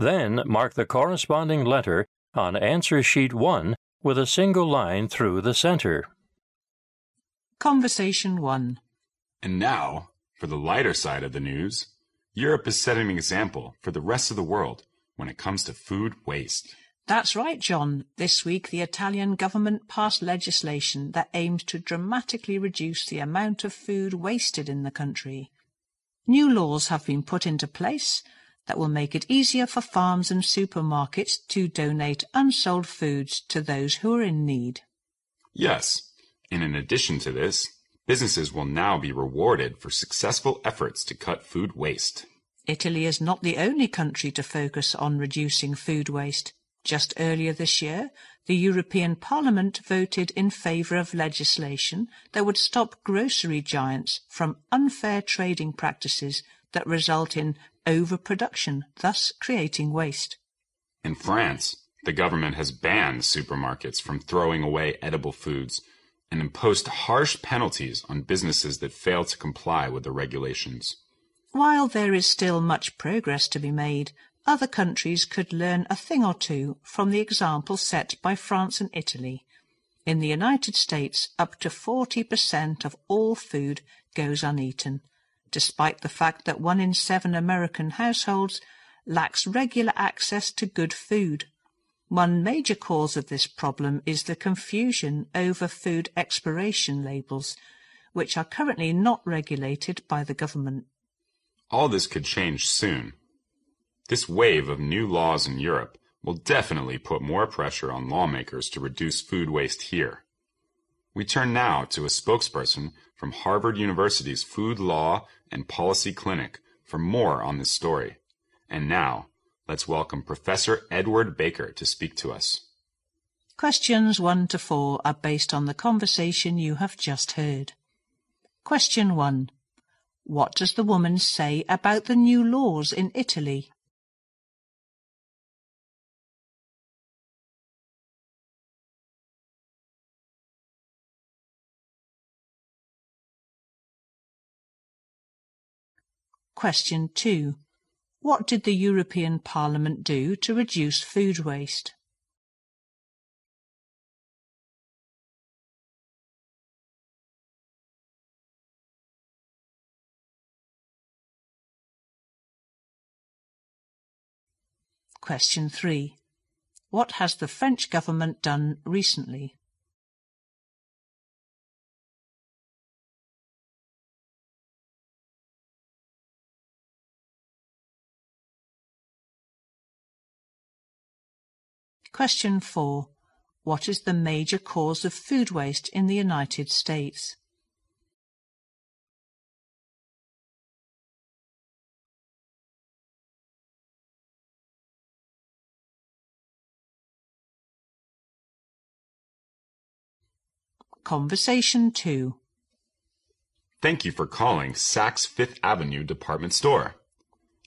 Then mark the corresponding letter on answer sheet 1 with a single line through the center. Conversation 1. And now, for the lighter side of the news, Europe is setting an example for the rest of the world when it comes to food waste. That's right, John. This week, the Italian government passed legislation that aims to dramatically reduce the amount of food wasted in the country. New laws have been put into place that will make it easier for farms and supermarkets to donate unsold foods to those who are in need. Yes, and in addition to this, businesses will now be rewarded for successful efforts to cut food waste. Italy is not the only country to focus on reducing food waste. Just earlier this year, the European Parliament voted in favour of legislation that would stop grocery giants from unfair trading practices that result in overproduction, thus creating waste. In France, the government has banned supermarkets from throwing away edible foods and imposed harsh penalties on businesses that fail to comply with the regulations. While there is still much progress to be made, other countries could learn a thing or two from the example set by France and Italy. In the United States, up to 40% of all food goes uneaten, despite the fact that one in seven American households lacks regular access to good food. One major cause of this problem is the confusion over food expiration labels, which are currently not regulated by the government. All this could change soon. This wave of new laws in Europe will definitely put more pressure on lawmakers to reduce food waste here. We turn now to a spokesperson from Harvard University's Food Law and Policy Clinic for more on this story. And now, let's welcome Professor Edward Baker to speak to us. Questions 1 to 4 are based on the conversation you have just heard. Question 1. What does the woman say about the new laws in Italy? Question 2. What did the European Parliament do to reduce food waste? Question 3. What has the French government done recently? Question 4. What is the major cause of food waste in the United States? Conversation 2. Thank you for calling Saks Fifth Avenue Department Store.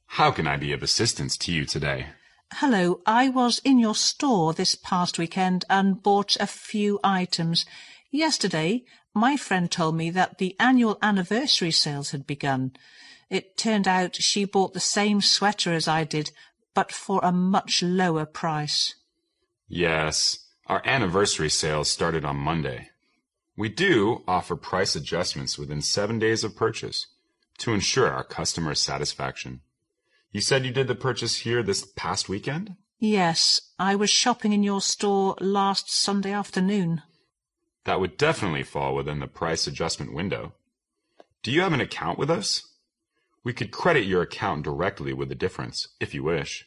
How can I be of assistance to you today? Hello, I was in your store this past weekend and bought a few items. Yesterday, my friend told me that the annual anniversary sales had begun. It turned out she bought the same sweater as I did, but for a much lower price. Yes, our anniversary sales started on Monday. We do offer price adjustments within seven days of purchase to ensure our customer satisfaction. You said you did the purchase here this past weekend? Yes, I was shopping in your store last Sunday afternoon. That would definitely fall within the price adjustment window. Do you have an account with us? We could credit your account directly with the difference, if you wish.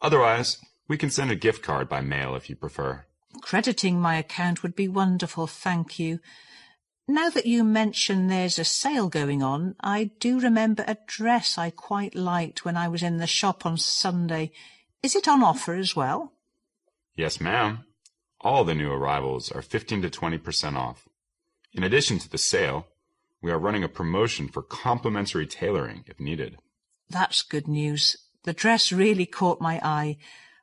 Otherwise, we can send a gift card by mail if you prefer. Crediting my account would be wonderful, thank you. Now that you mention there's a sale going on, I do remember a dress I quite liked when I was in the shop on Sunday. Is it on offer as well? Yes, ma'am. All the new arrivals are 15 to 20% off. In addition to the sale, we are running a promotion for complimentary tailoring if needed. That's good news. The dress really caught my eye,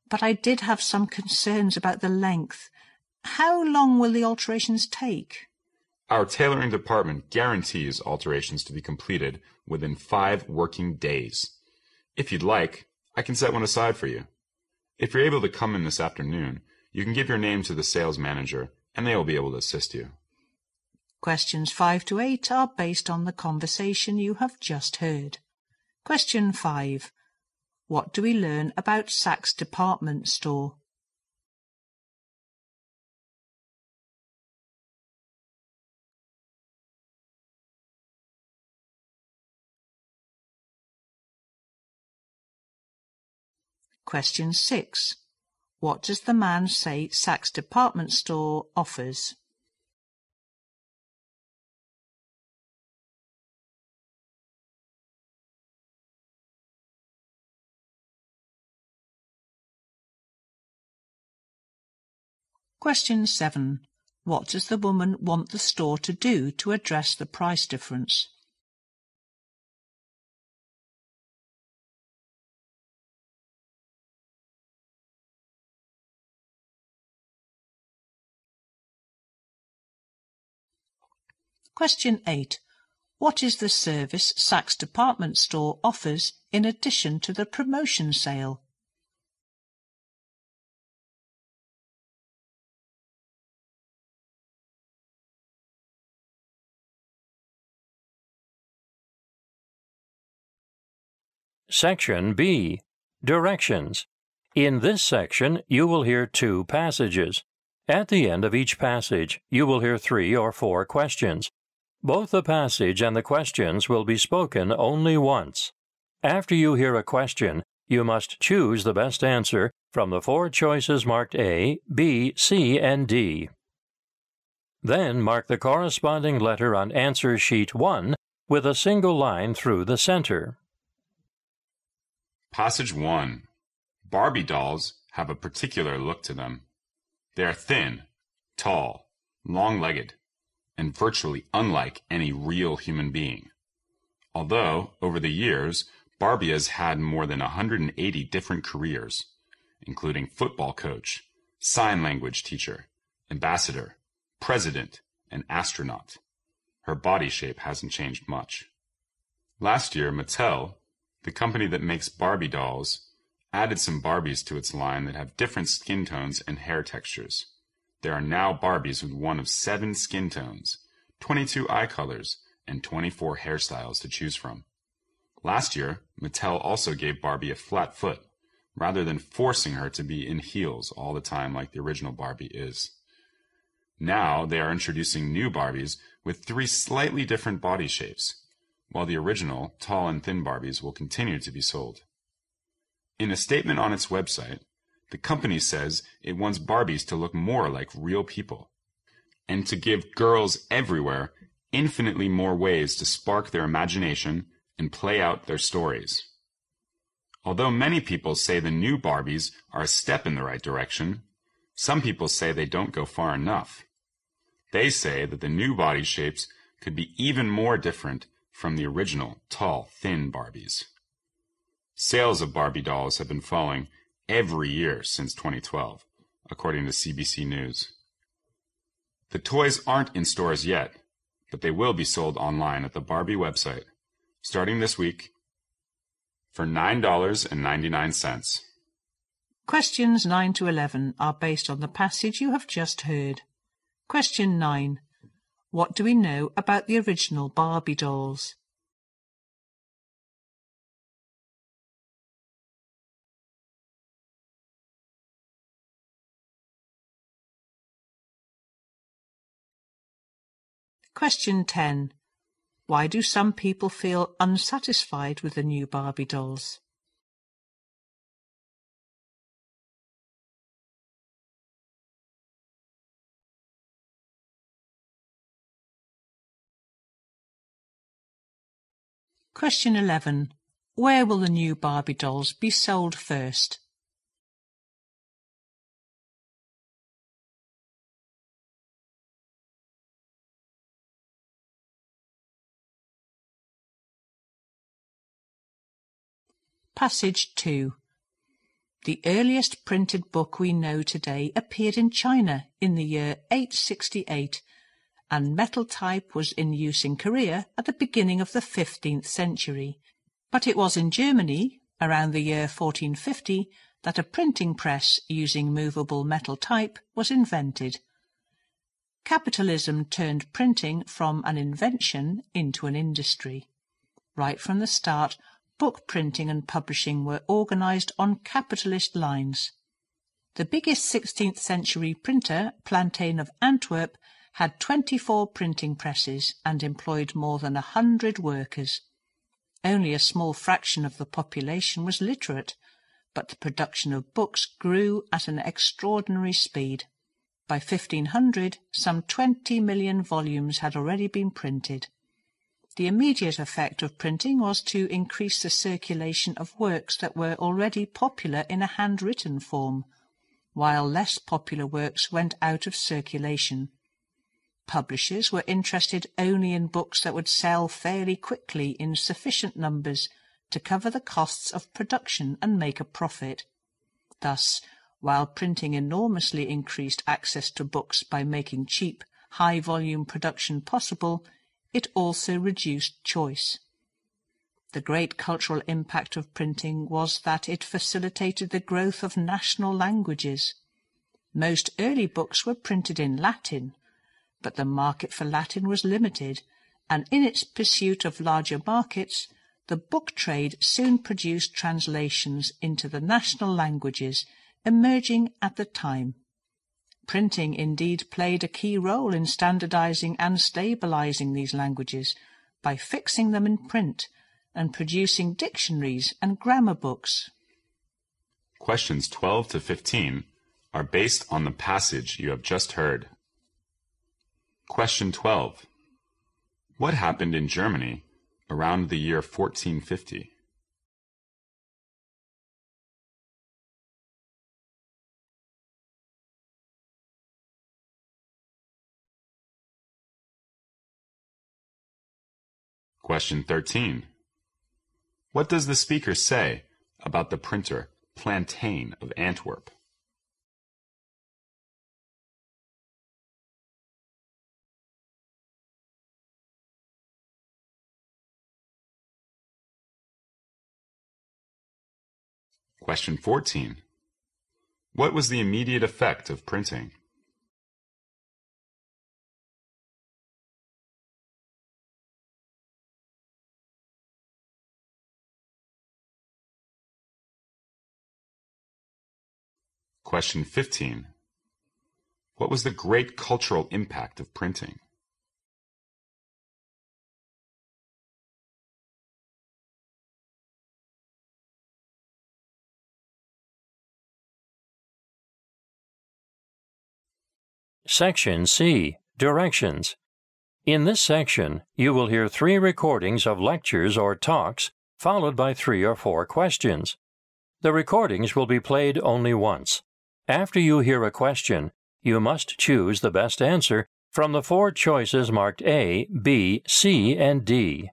but I did have some concerns about the length. How long will the alterations take? Our tailoring department guarantees alterations to be completed within five working days. If you'd like, I can set one aside for you. If you're able to come in this afternoon, you can give your name to the sales manager and they will be able to assist you. Questions 5 to 8 are based on the conversation you have just heard. Question 5. What do we learn about Saks department store? Question 6. What does the man say Saks department store offers? Question 7. What does the woman want the store to do to address the price difference? Question 8. What is the service Saks department store offers in addition to the promotion sale? Section B Directions. In this section, you will hear two passages. At the end of each passage, you will hear three or four questions. Both the passage and the questions will be spoken only once. After you hear a question, you must choose the best answer from the four choices marked A, B, C, and D. Then mark the corresponding letter on answer sheet 1 with a single line through the center. Passage 1. Barbie dolls have a particular look to them. They are thin, tall, long-legged, and virtually unlike any real human being. Although, over the years, Barbie has had more than 180 different careers, including football coach, sign language teacher, ambassador, president, and astronaut. Her body shape hasn't changed much. Last year, Mattel the company that makes Barbie dolls, added some Barbies to its line that have different skin tones and hair textures. There are now Barbies with one of seven skin tones, 22 eye colors, and 24 hairstyles to choose from. Last year, Mattel also gave Barbie a flat foot, rather than forcing her to be in heels all the time like the original Barbie is. Now they are introducing new Barbies with three slightly different body shapes, while the original, tall and thin Barbies will continue to be sold. In a statement on its website, the company says it wants Barbies to look more like real people, and to give girls everywhere infinitely more ways to spark their imagination and play out their stories. Although many people say the new Barbies are a step in the right direction, some people say they don't go far enough. They say that the new body shapes could be even more different from the original tall, thin Barbies. Sales of Barbie dolls have been falling every year since 2012, according to CBC News. The toys aren't in stores yet, but they will be sold online at the Barbie website, starting this week for $9.99. Questions 9 to 11 are based on the passage you have just heard. Question 9. What do we know about the original Barbie dolls? Question 10. Why do some people feel unsatisfied with the new Barbie dolls? Question 11. Where will the new Barbie dolls be sold first? Passage 2 The earliest printed book we know today appeared in China in the year 868, and metal type was in use in Korea at the beginning of the 15th century. But it was in Germany, around the year 1450, that a printing press using movable metal type was invented. Capitalism turned printing from an invention into an industry. Right from the start, book printing and publishing were organized on capitalist lines. The biggest 16th century printer, Plantin of Antwerp, had 24 printing presses and employed more than a hundred workers. Only a small fraction of the population was literate, but the production of books grew at an extraordinary speed. By 1500, some 20 million volumes had already been printed. The immediate effect of printing was to increase the circulation of works that were already popular in a handwritten form, while less popular works went out of circulation. Publishers were interested only in books that would sell fairly quickly in sufficient numbers to cover the costs of production and make a profit. Thus, while printing enormously increased access to books by making cheap, high-volume production possible, it also reduced choice. The great cultural impact of printing was that it facilitated the growth of national languages. Most early books were printed in Latin, but the market for Latin was limited, and in its pursuit of larger markets, the book trade soon produced translations into the national languages emerging at the time. Printing indeed played a key role in standardizing and stabilizing these languages by fixing them in print and producing dictionaries and grammar books. Questions 12 to 15 are based on the passage you have just heard. Question 12. What happened in Germany around the year 1450? Question 13. What does the speaker say about the printer Plantin of Antwerp? Question 14. What was the immediate effect of printing? Question 15. What was the great cultural impact of printing? Section C Directions. In this section, you will hear three recordings of lectures or talks, followed by three or four questions. The recordings will be played only once. After you hear a question, you must choose the best answer from the four choices marked A, B, C, and D.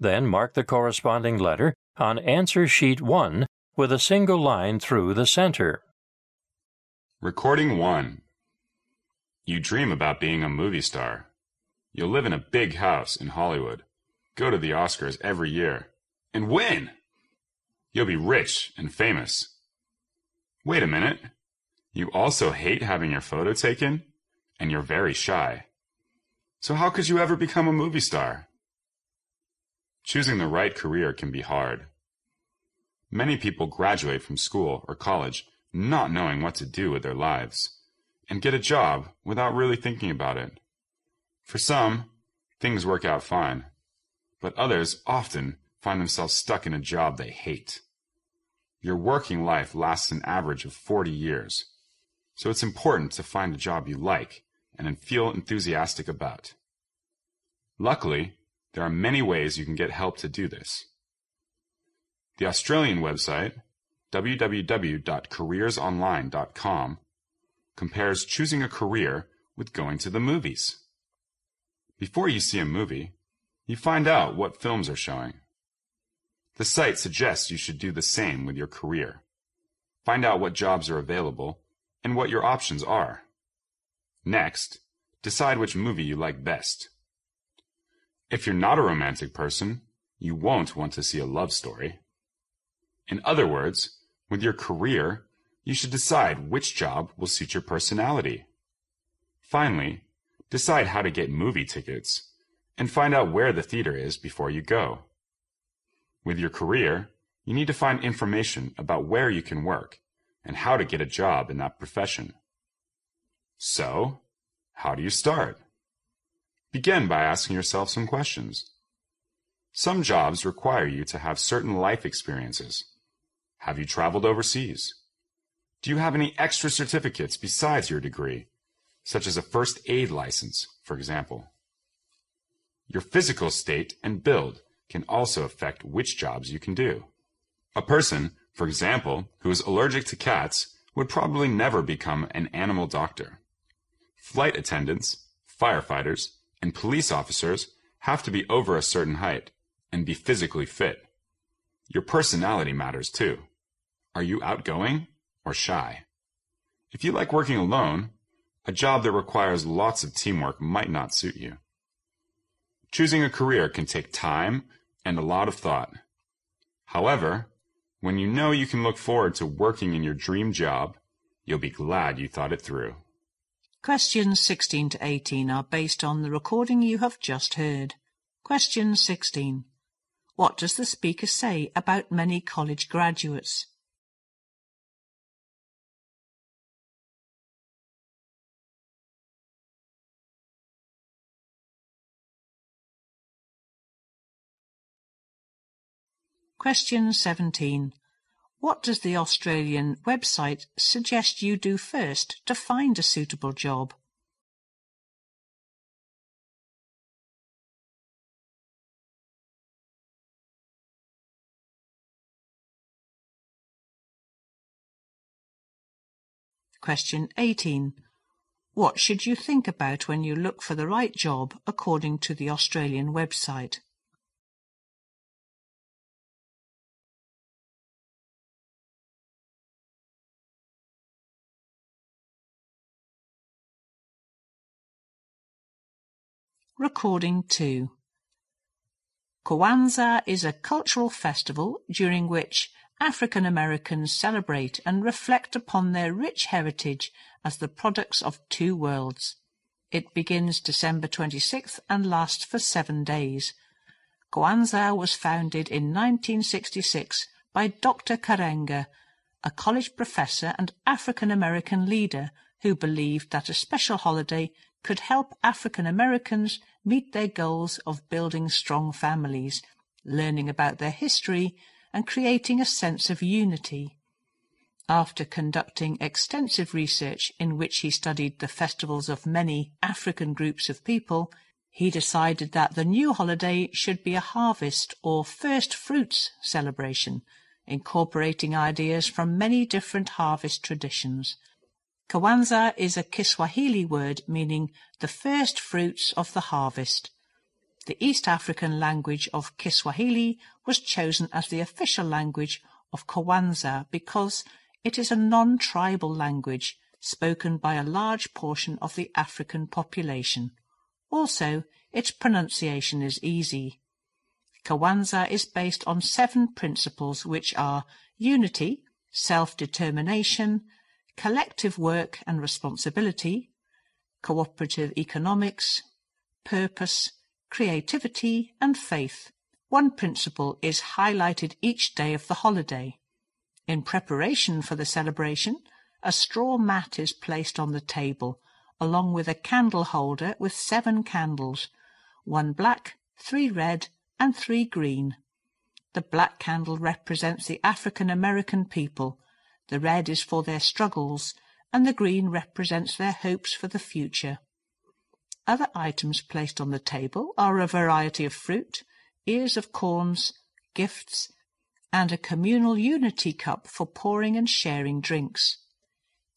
Then mark the corresponding letter on answer sheet 1 with a single line through the center. Recording 1. You dream about being a movie star. You'll live in a big house in Hollywood, go to the Oscars every year, and win! You'll be rich and famous. Wait a minute. You also hate having your photo taken, and you're very shy. So how could you ever become a movie star? Choosing the right career can be hard. Many people graduate from school or college not knowing what to do with their lives, and get a job without really thinking about it. For some, things work out fine, but others often find themselves stuck in a job they hate. Your working life lasts an average of 40 years, so it's important to find a job you like and feel enthusiastic about. Luckily, there are many ways you can get help to do this. The Australian website, www.careersonline.com, compares choosing a career with going to the movies. Before you see a movie, you find out what films are showing. The site suggests you should do the same with your career. Find out what jobs are available and what your options are. Next, decide which movie you like best. If you're not a romantic person, you won't want to see a love story. In other words, with your career, you should decide which job will suit your personality. Finally, decide how to get movie tickets and find out where the theater is before you go. With your career, you need to find information about where you can work and how to get a job in that profession. So, how do you start? Begin by asking yourself some questions. Some jobs require you to have certain life experiences. Have you traveled overseas? Do you have any extra certificates besides your degree, such as a first aid license, for example? Your physical state and build can also affect which jobs you can do. A person, for example, who is allergic to cats would probably never become an animal doctor. Flight attendants, firefighters, and police officers have to be over a certain height and be physically fit. Your personality matters too. Are you outgoing or shy? If you like working alone, a job that requires lots of teamwork might not suit you. Choosing a career can take time and a lot of thought. However, when you know you can look forward to working in your dream job, you'll be glad you thought it through. Questions 16 to 18 are based on the recording you have just heard. Question 16. What does the speaker say about many college graduates? Question 17. What does the Australian website suggest you do first to find a suitable job? Question 18. What should you think about when you look for the right job according to the Australian website? Recording 2 Kwanzaa is a cultural festival during which African Americans celebrate and reflect upon their rich heritage as the products of two worlds. It begins December 26th and lasts for seven days. Kwanzaa was founded in 1966 by Dr. Karenga, a college professor and African American leader who believed that a special holiday could help African Americans meet their goals of building strong families, learning about their history, and creating a sense of unity. After conducting extensive research in which he studied the festivals of many African groups of people, he decided that the new holiday should be a harvest or first fruits celebration, incorporating ideas from many different harvest traditions. Kwanzaa is a Kiswahili word meaning the first fruits of the harvest. The East African language of Kiswahili was chosen as the official language of Kwanzaa because it is a non-tribal language spoken by a large portion of the African population. Also, its pronunciation is easy. Kwanzaa is based on seven principles which are unity, self-determination, collective work and responsibility, cooperative economics, purpose, creativity, and faith. One principle is highlighted each day of the holiday. In preparation for the celebration, a straw mat is placed on the table, along with a candle holder with seven candles, one black, three red, and three green. The black candle represents the African American people, the red is for their struggles, and the green represents their hopes for the future. Other items placed on the table are a variety of fruit, ears of corns, gifts, and a communal unity cup for pouring and sharing drinks.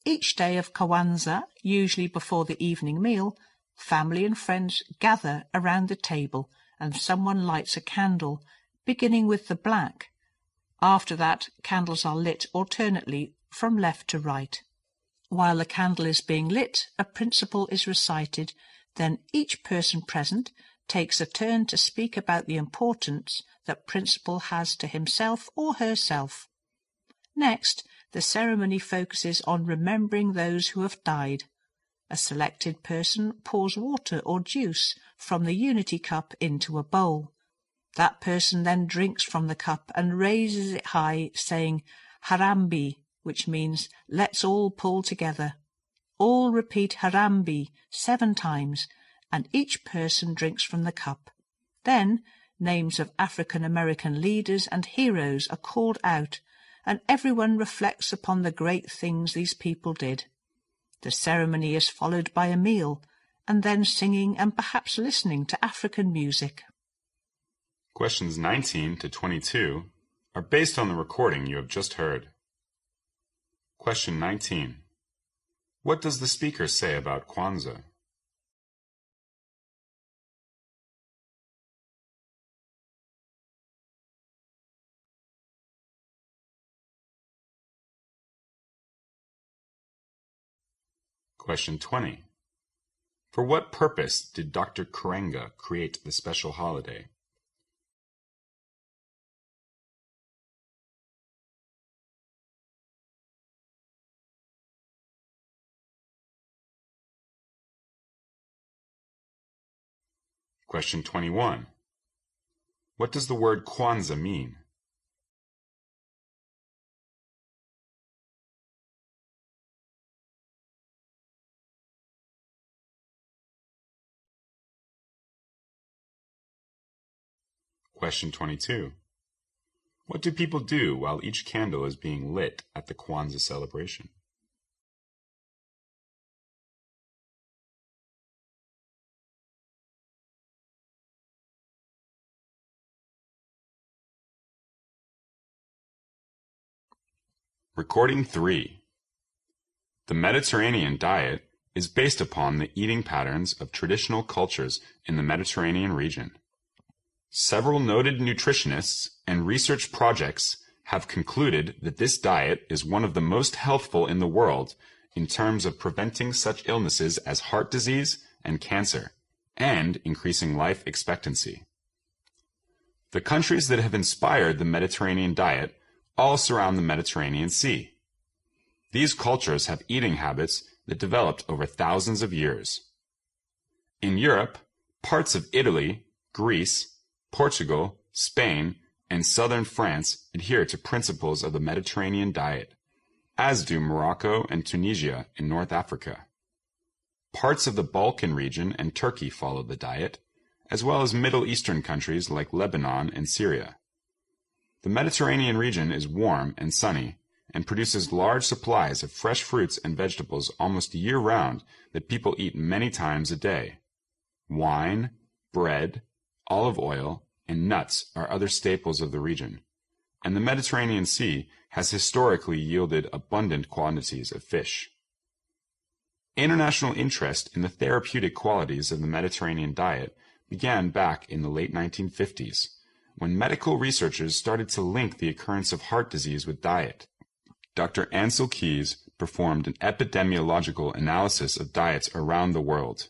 Each day of Kwanzaa, usually before the evening meal, family and friends gather around the table and someone lights a candle, beginning with the black, After that, candles are lit alternately from left to right. While the candle is being lit, a principle is recited, then each person present takes a turn to speak about the importance that principle has to himself or herself. Next, the ceremony focuses on remembering those who have died. A selected person pours water or juice from the unity cup into a bowl. That person then drinks from the cup and raises it high, saying Harambee, which means let's all pull together. All repeat Harambee seven times, and each person drinks from the cup. Then names of African American leaders and heroes are called out, and everyone reflects upon the great things these people did. The ceremony is followed by a meal, and then singing and perhaps listening to African music. Questions 19 to 22 are based on the recording you have just heard. Question 19. What does the speaker say about Kwanzaa? Question 20. For what purpose did Dr. Karenga create the special holiday? Question 21. What does the word Kwanzaa mean? Question 22. What do people do while each candle is being lit at the Kwanzaa celebration? Recording 3. The Mediterranean diet is based upon the eating patterns of traditional cultures in the Mediterranean region. Several noted nutritionists and research projects have concluded that this diet is one of the most healthful in the world in terms of preventing such illnesses as heart disease and cancer, and increasing life expectancy. The countries that have inspired the Mediterranean diet all surround the Mediterranean Sea. These cultures have eating habits that developed over thousands of years. In Europe, parts of Italy, Greece, Portugal, Spain, and southern France adhere to principles of the Mediterranean diet, as do Morocco and Tunisia in North Africa. Parts of the Balkan region and Turkey follow the diet, as well as Middle Eastern countries like Lebanon and Syria. The Mediterranean region is warm and sunny, and produces large supplies of fresh fruits and vegetables almost year round that people eat many times a day. Wine, bread, olive oil, and nuts are other staples of the region, and the Mediterranean Sea has historically yielded abundant quantities of fish. International interest in the therapeutic qualities of the Mediterranean diet began back in the late 1950s, when medical researchers started to link the occurrence of heart disease with diet. Dr. Ancel Keys performed an epidemiological analysis of diets around the world.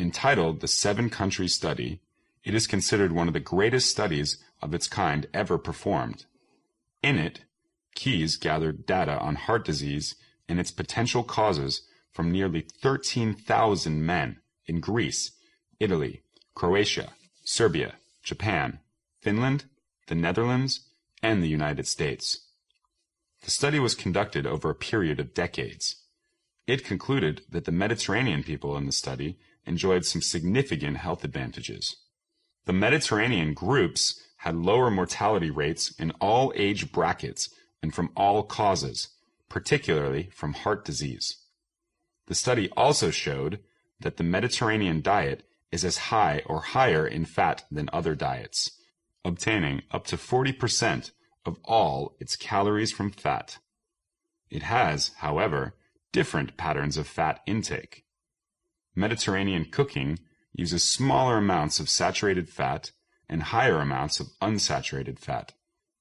Entitled The Seven Country Study, it is considered one of the greatest studies of its kind ever performed. In it, Keys gathered data on heart disease and its potential causes from nearly 13,000 men in Greece, Italy, Croatia, Serbia, Japan, Finland, the Netherlands, and the United States. The study was conducted over a period of decades. It concluded that the Mediterranean people in the study enjoyed some significant health advantages. The Mediterranean groups had lower mortality rates in all age brackets and from all causes, particularly from heart disease. The study also showed that the Mediterranean diet is as high or higher in fat than other diets, obtaining up to 40% of all its calories from fat. It has, however, different patterns of fat intake. Mediterranean cooking uses smaller amounts of saturated fat and higher amounts of unsaturated fat,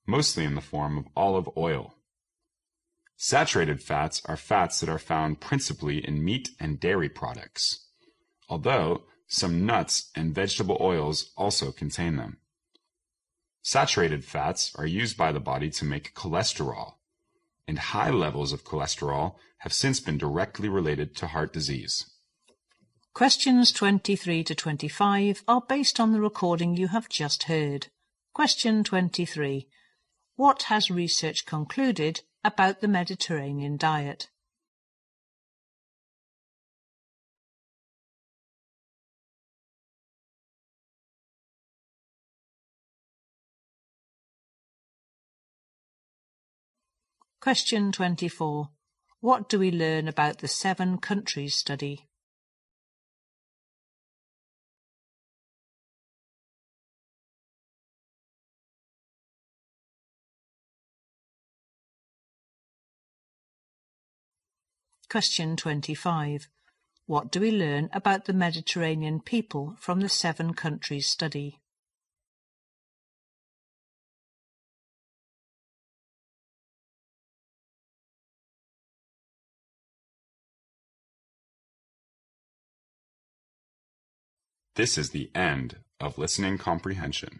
mostly in the form of olive oil. Saturated fats are fats that are found principally in meat and dairy products, although some nuts and vegetable oils also contain them. Saturated fats are used by the body to make cholesterol, and high levels of cholesterol have since been directly related to heart disease. Questions 23 to 25 are based on the recording you have just heard. Question 23. What has research concluded about the Mediterranean diet? Question 24. What do we learn about the seven countries study? Question 25. What do we learn about the Mediterranean people from the seven countries study? This is the end of listening comprehension.